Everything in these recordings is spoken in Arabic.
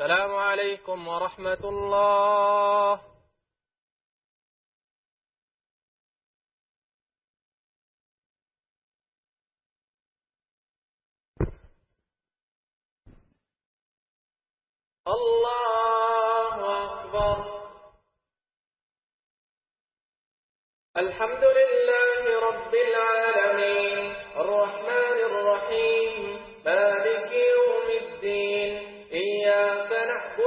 السلام عليكم ورحمة الله. الله أكبر. الحمد لله رب العالمين. الرحمن الرحيم. مالك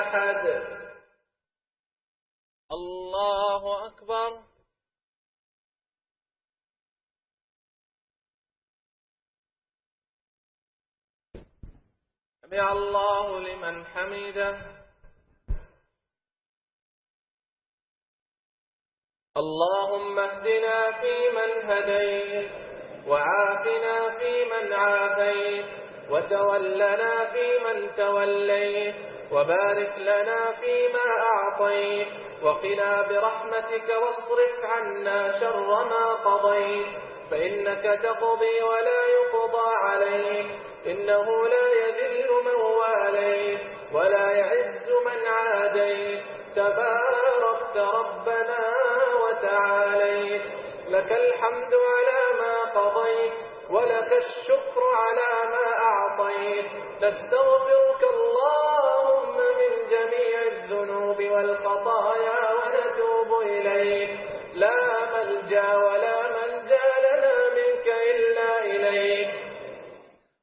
أحد. الله أكبر. سمع الله لمن حمده. اللهم اهدنا فيمن هديت وعافنا فيمن عافيت وتولنا فيمن توليت وبارك لنا فيما أعطيت وقنا برحمتك واصرف عنا شر ما قضيت فإنك تقضي ولا يقضى عليك إنه لا يذل من واليت ولا يعز من عاديت تباركت ربنا وتعاليت لك الحمد على ما قضيت ولك الشكر على ما أعطيت نستغفرك الله جميع الذنوب والخطايا ونتوب إليك. لا ملجأ ولا منجأ لنا منك إلا إليك.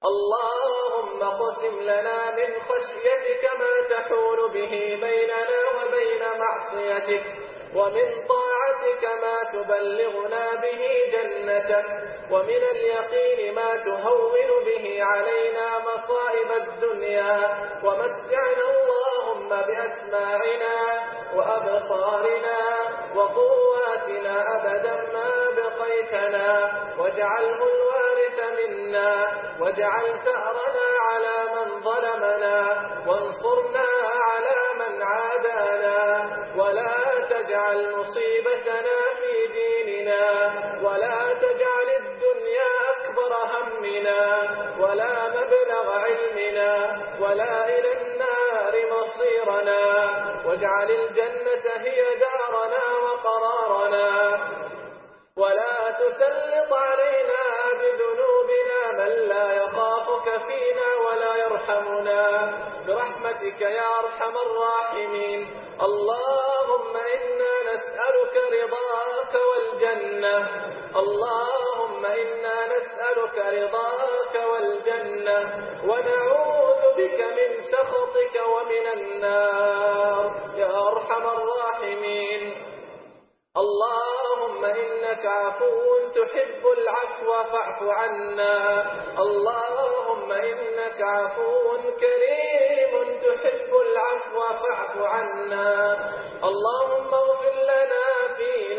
اللهم قسم لنا من خشيتك ما تحول به بيننا وبين معصيتك ومن طاعتك ما تبلغنا به جنتك ومن اليقين ما تهون به علينا مصائب الدنيا. ومتعنا الله بأسماعنا وأبصارنا وقواتنا أبدا ما بقيتنا واجعله الوارث منا واجعل ثأرنا على من ظلمنا وانصرنا على من عادانا ولا تجعل مصيبتنا في ديننا ولا تجعل الدنيا أكبر همنا ولا مبلغ علمنا ولا إلى النار النار مصيرنا واجعل الجنة هي دارنا وقرارنا ولا تسلط علينا بذنوبنا من لا يخافك فينا ولا يرحمنا. برحمتك يا أرحم الراحمين. اللهم إنا نسألك رضاك والجنة. اللهم إنا نسألك رضاك والجنة. ونعوذ ربك من سخطك ومن النار. يا أرحم الراحمين. اللهم إنك عفو تحب العفو فاعف عنا. اللهم إنك عفو كريم تحب العفو فاعف عنا. اللهم اغفر لنا في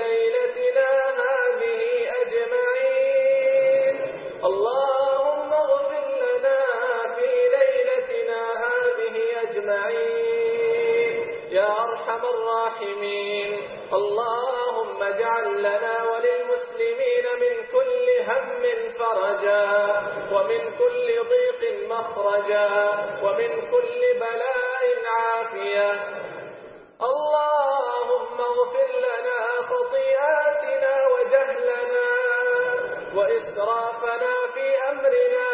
لنا وللمسلمين من كل هم فرجا ومن كل ضيق مخرجا ومن كل بلاء عافيا. اللهم اغفر لنا خطيئاتنا وجهلنا وإسرافنا في أمرنا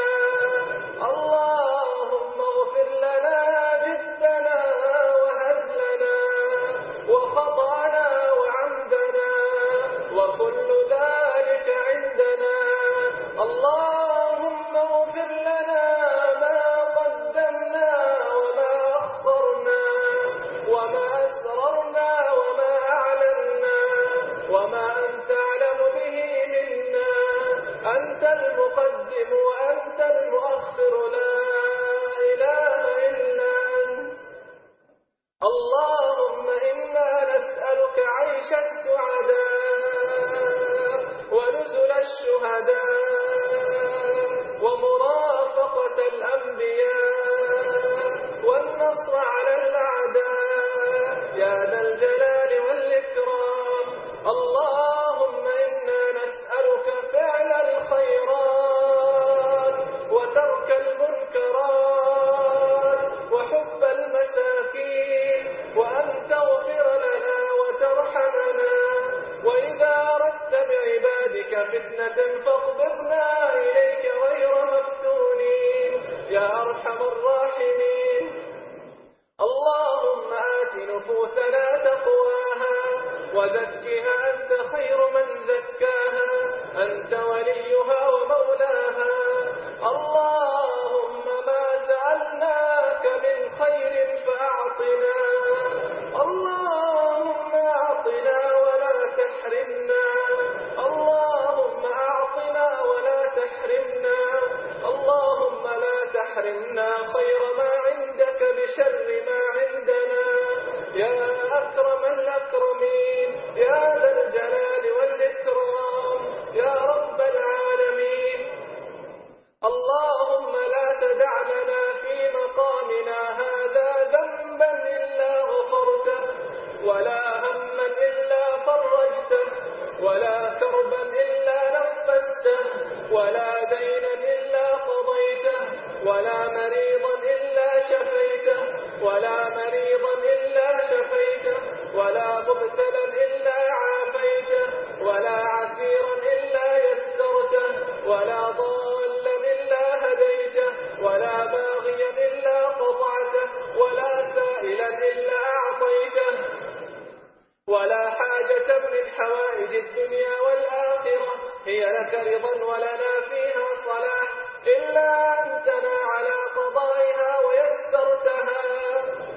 أنت المقدم وأنت المؤخر. ولا حاجة من حوائج الدنيا والآخرة. هي لك رضا ولنا فيها صلاح. إلا أنتنا على قضائها ويسرتها.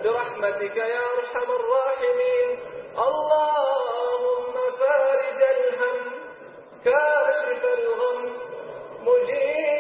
برحمتك يا أرحم الراحمين. اللهم فارج الهم. كاشف الغم. مجيب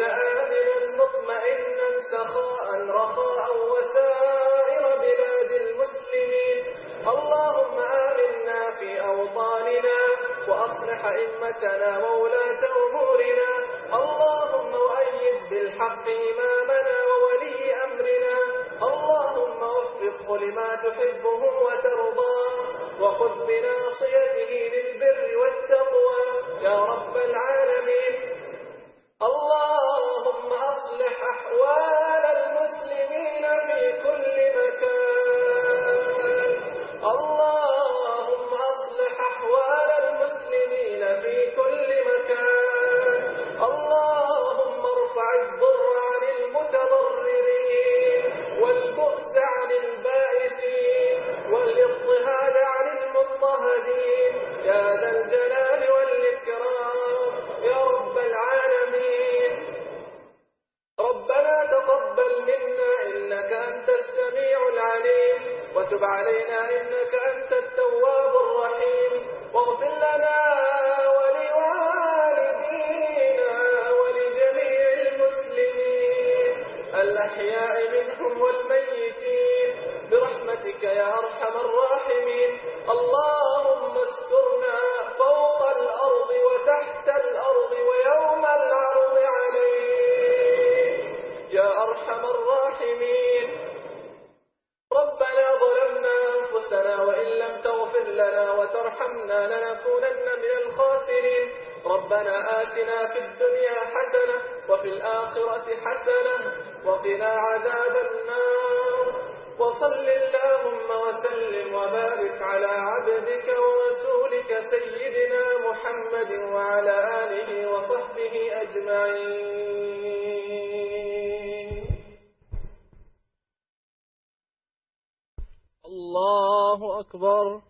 آمنا مطمئنا سخاء رخاء وسائر بلاد المسلمين. اللهم آمنا في أوطاننا وأصلح إمتنا وولاة أمورنا. اللهم وأيد بالحق إمامنا وولي أمرنا. اللهم وفقه لما تحبه وترضاه وخذ بناصيته للبر والتقوى. يا رب العالمين. الله وتب علينا إنك أنت التواب الرحيم. واغفر لنا ولوالدينا ولجميع المسلمين. الأحياء منهم والميتين. برحمتك يا أرحم الراحمين. الله لنا وترحمنا لنكونن من الخاسرين. ربنا آتنا في الدنيا حسنة وفي الآخرة حسنة وقنا عذاب النار. وصل اللهم وسلم وبارك على عبدك ورسولك سيدنا محمد وعلى آله وصحبه أجمعين. الله أكبر.